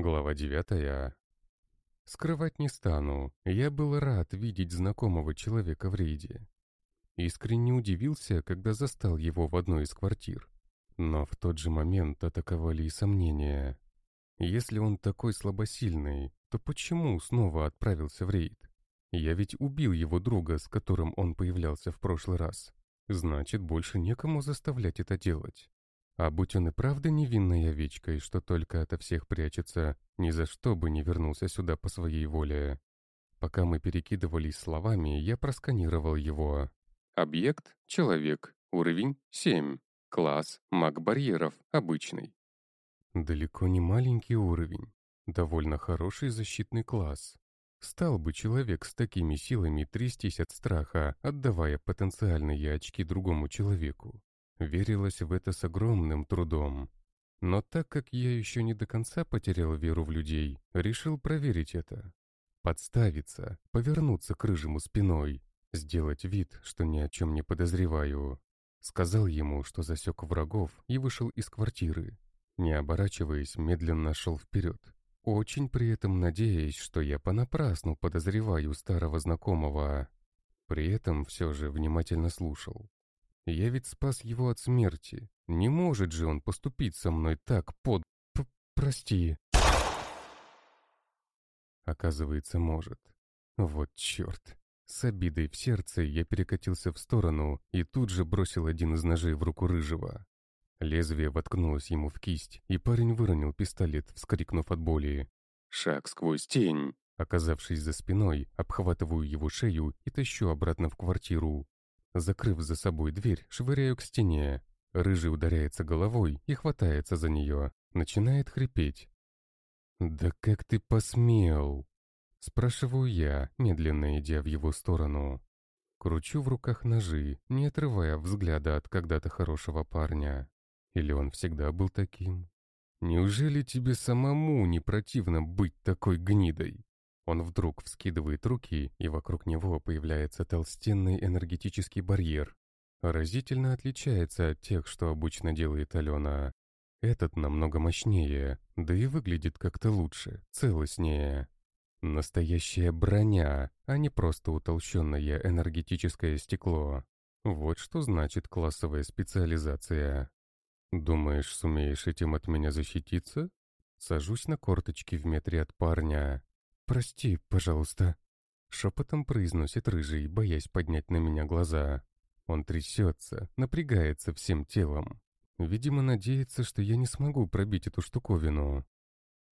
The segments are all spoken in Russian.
Глава девятая. Скрывать не стану, я был рад видеть знакомого человека в рейде. Искренне удивился, когда застал его в одной из квартир. Но в тот же момент атаковали и сомнения. Если он такой слабосильный, то почему снова отправился в рейд? Я ведь убил его друга, с которым он появлялся в прошлый раз. Значит, больше некому заставлять это делать. А будь он и правда невинной овечкой, что только ото всех прячется, ни за что бы не вернулся сюда по своей воле. Пока мы перекидывались словами, я просканировал его. Объект — человек. Уровень — 7. Класс — маг барьеров, обычный. Далеко не маленький уровень. Довольно хороший защитный класс. Стал бы человек с такими силами трястись от страха, отдавая потенциальные очки другому человеку. Верилось в это с огромным трудом. Но так как я еще не до конца потерял веру в людей, решил проверить это. Подставиться, повернуться к рыжему спиной, сделать вид, что ни о чем не подозреваю. Сказал ему, что засек врагов и вышел из квартиры. Не оборачиваясь, медленно шел вперед. Очень при этом надеясь, что я понапрасну подозреваю старого знакомого. При этом все же внимательно слушал. Я ведь спас его от смерти. Не может же он поступить со мной так под... П прости. Оказывается, может. Вот черт. С обидой в сердце я перекатился в сторону и тут же бросил один из ножей в руку рыжего. Лезвие воткнулось ему в кисть, и парень выронил пистолет, вскрикнув от боли. Шаг сквозь тень. Оказавшись за спиной, обхватываю его шею и тащу обратно в квартиру. Закрыв за собой дверь, швыряю к стене. Рыжий ударяется головой и хватается за нее. Начинает хрипеть. «Да как ты посмел?» Спрашиваю я, медленно идя в его сторону. Кручу в руках ножи, не отрывая взгляда от когда-то хорошего парня. Или он всегда был таким? Неужели тебе самому не противно быть такой гнидой? Он вдруг вскидывает руки, и вокруг него появляется толстенный энергетический барьер. Разительно отличается от тех, что обычно делает Алена. Этот намного мощнее, да и выглядит как-то лучше, целостнее. Настоящая броня, а не просто утолщенное энергетическое стекло. Вот что значит классовая специализация. Думаешь, сумеешь этим от меня защититься? Сажусь на корточки в метре от парня. «Прости, пожалуйста», — шепотом произносит рыжий, боясь поднять на меня глаза. Он трясется, напрягается всем телом. Видимо, надеется, что я не смогу пробить эту штуковину.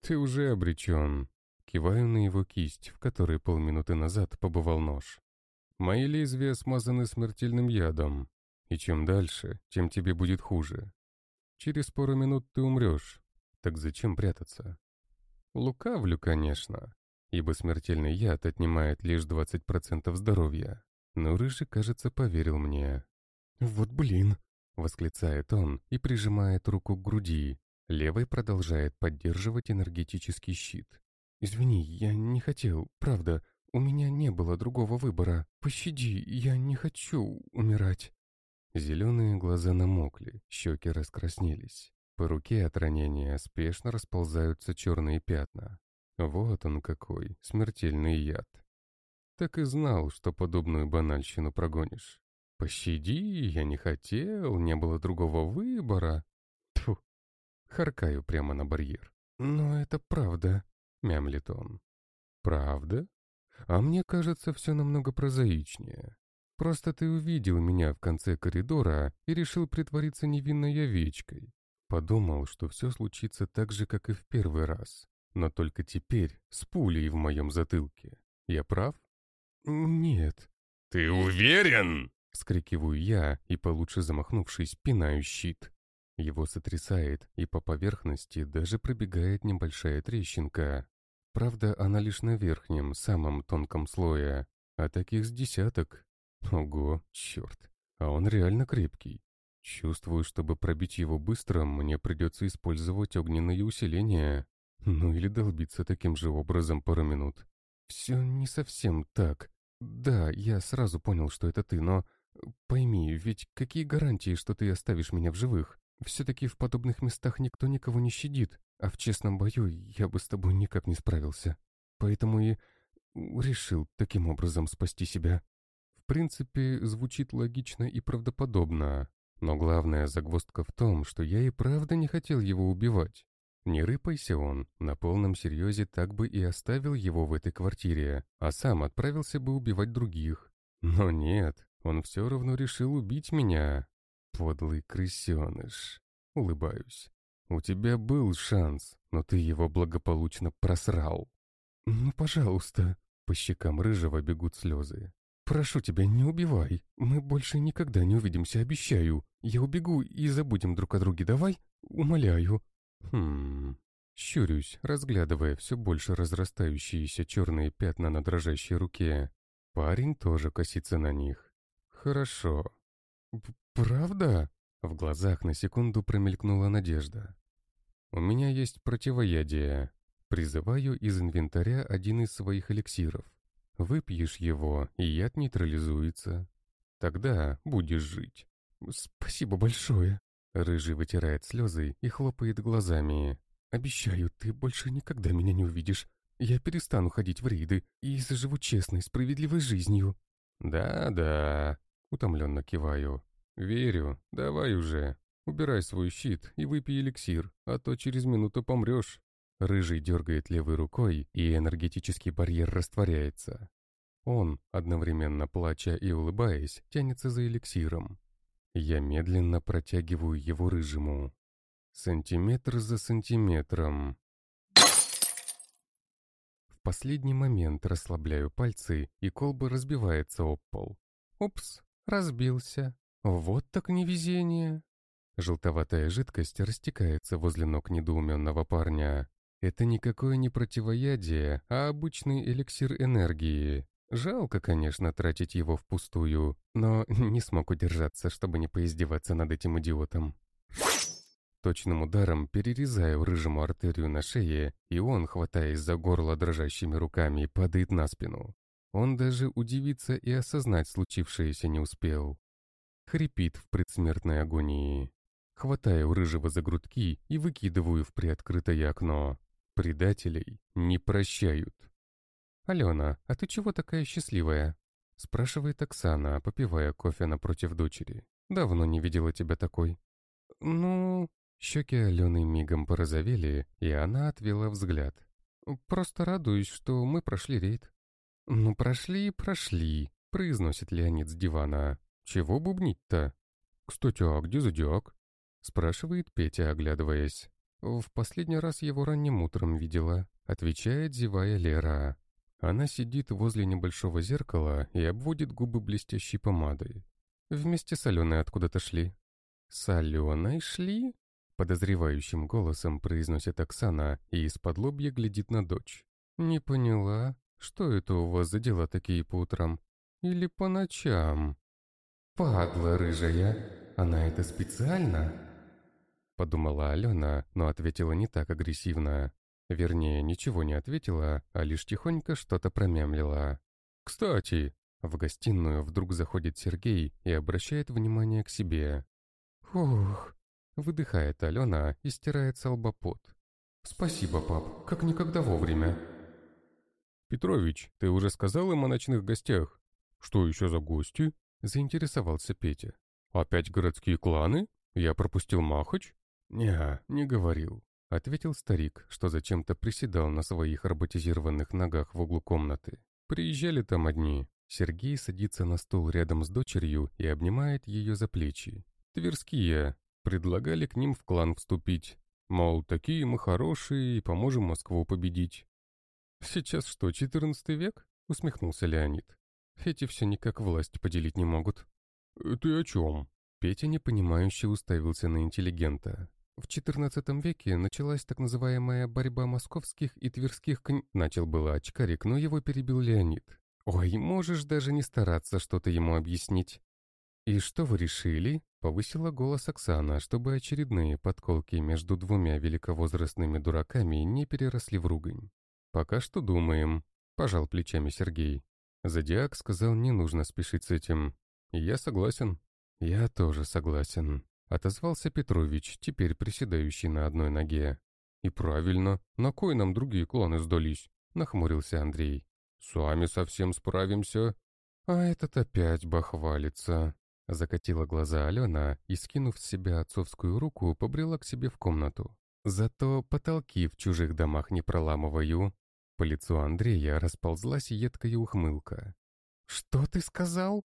«Ты уже обречен», — киваю на его кисть, в которой полминуты назад побывал нож. «Мои лезвия смазаны смертельным ядом, и чем дальше, тем тебе будет хуже. Через пару минут ты умрешь, так зачем прятаться?» Лукавлю, конечно, ибо смертельный яд отнимает лишь 20% здоровья. Но Рыжий, кажется, поверил мне. «Вот блин!» — восклицает он и прижимает руку к груди. Левой продолжает поддерживать энергетический щит. «Извини, я не хотел, правда. У меня не было другого выбора. Пощади, я не хочу умирать». Зеленые глаза намокли, щеки раскраснелись. По руке от ранения спешно расползаются черные пятна. Вот он какой, смертельный яд. Так и знал, что подобную банальщину прогонишь. Пощади, я не хотел, не было другого выбора. Тьфу, харкаю прямо на барьер. Но это правда, мямлит он. Правда? А мне кажется, все намного прозаичнее. Просто ты увидел меня в конце коридора и решил притвориться невинной овечкой. Подумал, что все случится так же, как и в первый раз. Но только теперь с пулей в моем затылке. Я прав? Нет. «Ты уверен?» — вскрикиваю я и, получше замахнувшись, пинаю щит. Его сотрясает, и по поверхности даже пробегает небольшая трещинка. Правда, она лишь на верхнем, самом тонком слое, а таких с десяток. Ого, черт, а он реально крепкий. Чувствую, чтобы пробить его быстро, мне придется использовать огненные усиления. Ну или долбиться таким же образом пару минут. Все не совсем так. Да, я сразу понял, что это ты, но... Пойми, ведь какие гарантии, что ты оставишь меня в живых? Все-таки в подобных местах никто никого не щадит. А в честном бою я бы с тобой никак не справился. Поэтому и решил таким образом спасти себя. В принципе, звучит логично и правдоподобно. Но главная загвоздка в том, что я и правда не хотел его убивать. Не рыпайся он, на полном серьезе так бы и оставил его в этой квартире, а сам отправился бы убивать других. Но нет, он все равно решил убить меня. Подлый крысеныш. Улыбаюсь. У тебя был шанс, но ты его благополучно просрал. Ну, пожалуйста. По щекам рыжего бегут слезы. «Прошу тебя, не убивай. Мы больше никогда не увидимся, обещаю. Я убегу и забудем друг о друге, давай? Умоляю». Хм... Щурюсь, разглядывая все больше разрастающиеся черные пятна на дрожащей руке. Парень тоже косится на них. «Хорошо». «Правда?» В глазах на секунду промелькнула надежда. «У меня есть противоядие. Призываю из инвентаря один из своих эликсиров. Выпьешь его, и яд нейтрализуется. Тогда будешь жить. Спасибо большое. Рыжий вытирает слезы и хлопает глазами. Обещаю, ты больше никогда меня не увидишь. Я перестану ходить в рейды и заживу честной, справедливой жизнью. Да-да, утомленно киваю. Верю, давай уже. Убирай свой щит и выпей эликсир, а то через минуту помрешь. Рыжий дергает левой рукой, и энергетический барьер растворяется. Он, одновременно плача и улыбаясь, тянется за эликсиром. Я медленно протягиваю его рыжему. Сантиметр за сантиметром. В последний момент расслабляю пальцы, и колба разбивается об пол. Упс, разбился. Вот так невезение. Желтоватая жидкость растекается возле ног недоуменного парня. Это никакое не противоядие, а обычный эликсир энергии. Жалко, конечно, тратить его впустую, но не смог удержаться, чтобы не поиздеваться над этим идиотом. Точным ударом перерезаю рыжему артерию на шее, и он, хватаясь за горло дрожащими руками, падает на спину. Он даже удивиться и осознать случившееся не успел. Хрипит в предсмертной агонии. Хватаю рыжего за грудки и выкидываю в приоткрытое окно. Предателей не прощают. «Алена, а ты чего такая счастливая?» Спрашивает Оксана, попивая кофе напротив дочери. «Давно не видела тебя такой». «Ну...» Щеки Алены мигом порозовели, и она отвела взгляд. «Просто радуюсь, что мы прошли рейд». «Ну, прошли и прошли», — произносит Леонид с дивана. «Чего бубнить-то?» «Кстати, а где зодиак?» — спрашивает Петя, оглядываясь. «В последний раз его ранним утром видела», — отвечает зевая Лера. Она сидит возле небольшого зеркала и обводит губы блестящей помадой. Вместе с откуда-то шли. «С Аленой шли?» Подозревающим голосом произносит Оксана и из-под лобья глядит на дочь. «Не поняла, что это у вас за дела такие по утрам? Или по ночам?» «Падла рыжая, она это специально?» Подумала Алена, но ответила не так агрессивно. Вернее, ничего не ответила, а лишь тихонько что-то промямлила. «Кстати!» В гостиную вдруг заходит Сергей и обращает внимание к себе. «Ух!» Выдыхает Алена и стирает солбопот. «Спасибо, пап, как никогда вовремя». «Петрович, ты уже сказал им о ночных гостях?» «Что еще за гости?» Заинтересовался Петя. «Опять городские кланы? Я пропустил Махач?» «Не, не говорил», — ответил старик, что зачем-то приседал на своих роботизированных ногах в углу комнаты. «Приезжали там одни». Сергей садится на стул рядом с дочерью и обнимает ее за плечи. «Тверские. Предлагали к ним в клан вступить. Мол, такие мы хорошие и поможем Москву победить». «Сейчас что, четырнадцатый век?» — усмехнулся Леонид. «Эти все никак власть поделить не могут». «Ты о чем?» Петя непонимающе уставился на интеллигента. В XIV веке началась так называемая борьба московских и тверских кн... Начал было очкарик, но его перебил Леонид. «Ой, можешь даже не стараться что-то ему объяснить». «И что вы решили?» — повысила голос Оксана, чтобы очередные подколки между двумя великовозрастными дураками не переросли в ругань. «Пока что думаем», — пожал плечами Сергей. Зодиак сказал, не нужно спешить с этим. «Я согласен». «Я тоже согласен», — отозвался Петрович, теперь приседающий на одной ноге. «И правильно, на кой нам другие кланы сдались?» — нахмурился Андрей. «Сами совсем справимся». «А этот опять бахвалится», — закатила глаза Алена и, скинув с себя отцовскую руку, побрела к себе в комнату. «Зато потолки в чужих домах не проламываю». По лицу Андрея расползлась едкая ухмылка. «Что ты сказал?»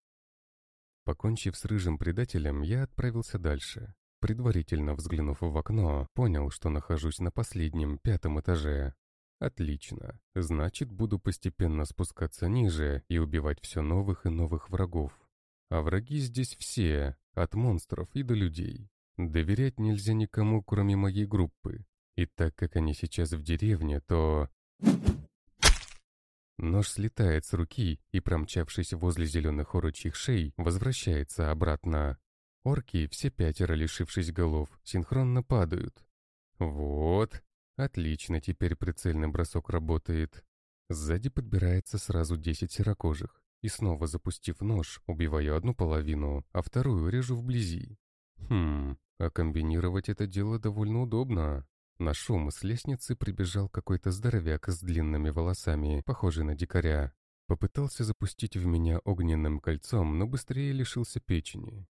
Покончив с рыжим предателем, я отправился дальше. Предварительно взглянув в окно, понял, что нахожусь на последнем, пятом этаже. Отлично. Значит, буду постепенно спускаться ниже и убивать все новых и новых врагов. А враги здесь все, от монстров и до людей. Доверять нельзя никому, кроме моей группы. И так как они сейчас в деревне, то... Нож слетает с руки и, промчавшись возле зеленых орочьих шей, возвращается обратно. Орки, все пятеро лишившись голов, синхронно падают. Вот. Отлично, теперь прицельный бросок работает. Сзади подбирается сразу десять серокожих. И снова запустив нож, убиваю одну половину, а вторую режу вблизи. Хм, а комбинировать это дело довольно удобно. На шум с лестницы прибежал какой-то здоровяк с длинными волосами, похожий на дикаря. Попытался запустить в меня огненным кольцом, но быстрее лишился печени.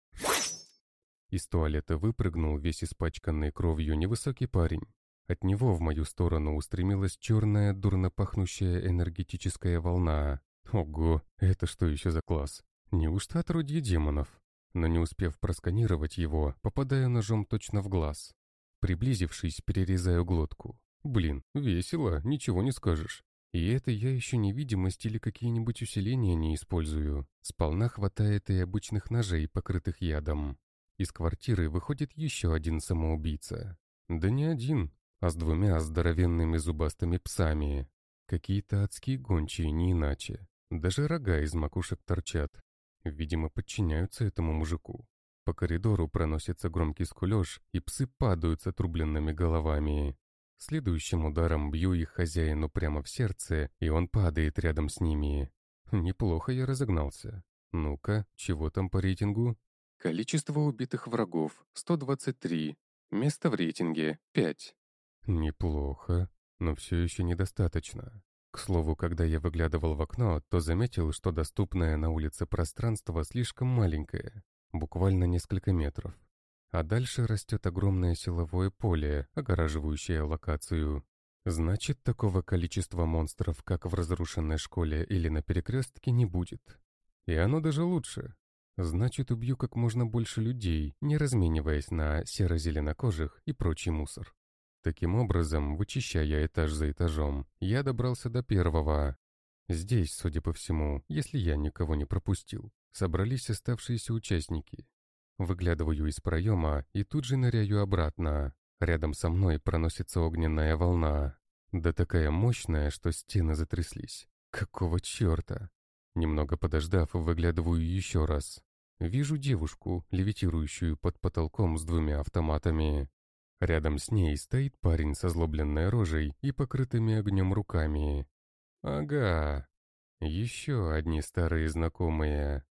Из туалета выпрыгнул весь испачканный кровью невысокий парень. От него в мою сторону устремилась черная, дурно пахнущая энергетическая волна. Ого, это что еще за класс? Неужто отродье демонов? Но не успев просканировать его, попадаю ножом точно в глаз. Приблизившись, перерезаю глотку. Блин, весело, ничего не скажешь. И это я еще невидимость или какие-нибудь усиления не использую. Сполна хватает и обычных ножей, покрытых ядом. Из квартиры выходит еще один самоубийца. Да не один, а с двумя здоровенными зубастыми псами. Какие-то адские гончие, не иначе. Даже рога из макушек торчат. Видимо, подчиняются этому мужику. По коридору проносится громкий скулеж, и псы падают с отрубленными головами. Следующим ударом бью их хозяину прямо в сердце, и он падает рядом с ними. Неплохо я разогнался. Ну-ка, чего там по рейтингу? Количество убитых врагов — 123. Место в рейтинге — 5. Неплохо, но все еще недостаточно. К слову, когда я выглядывал в окно, то заметил, что доступное на улице пространство слишком маленькое буквально несколько метров. А дальше растет огромное силовое поле, огораживающее локацию. Значит, такого количества монстров, как в разрушенной школе или на перекрестке, не будет. И оно даже лучше. Значит, убью как можно больше людей, не размениваясь на серо-зеленокожих и прочий мусор. Таким образом, вычищая этаж за этажом, я добрался до первого. Здесь, судя по всему, если я никого не пропустил, собрались оставшиеся участники. Выглядываю из проема и тут же ныряю обратно. Рядом со мной проносится огненная волна. Да такая мощная, что стены затряслись. Какого черта? Немного подождав, выглядываю еще раз. Вижу девушку, левитирующую под потолком с двумя автоматами. Рядом с ней стоит парень со злобленной рожей и покрытыми огнем руками. Ага, еще одни старые знакомые.